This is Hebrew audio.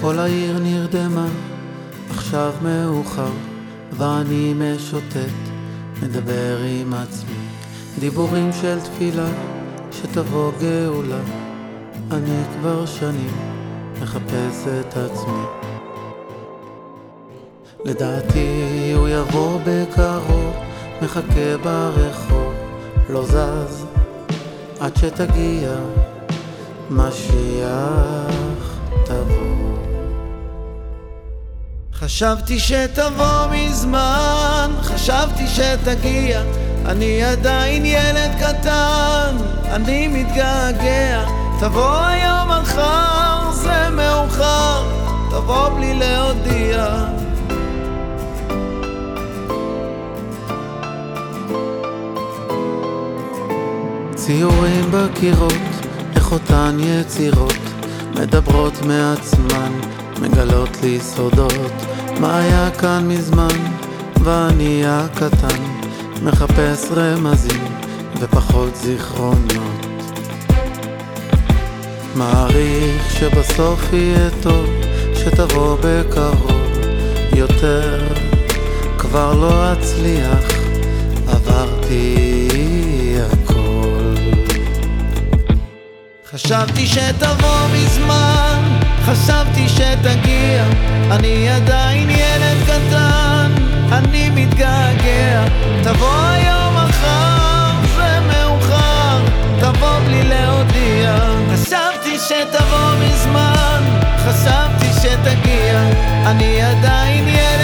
כל העיר נרדמה, עכשיו מאוחר, ואני משוטט, מדבר עם עצמי. דיבורים של תפילה, שתבוא גאולה, אני כבר שנים מחפש את עצמי. לדעתי הוא יבוא בקרוב, מחכה ברחוב, לא זז עד שתגיע, משיח חשבתי שתבוא מזמן, חשבתי שתגיע, אני עדיין ילד קטן, אני מתגעגע, תבוא היום מחר, זה מאוחר, תבוא בלי להודיע. ציורים בקירות, איך אותן יצירות מדברות מעצמן, מגלות לי סודות. מה היה כאן מזמן, ואני הקטן מחפש רמזים ופחות זיכרונות. מעריך שבסוף יהיה טוב, שתבוא בקרוב יותר. כבר לא אצליח, עברתי הכל. חשבתי שתבוא מזמן, חשבתי שתגיע, אני עדיין ילד קטן, אני מתגעגע, תבוא היום מחר, זה מאוחר, תבוא בלי להודיע. חשבתי שתבוא מזמן, חשבתי שתגיע, אני עדיין ילד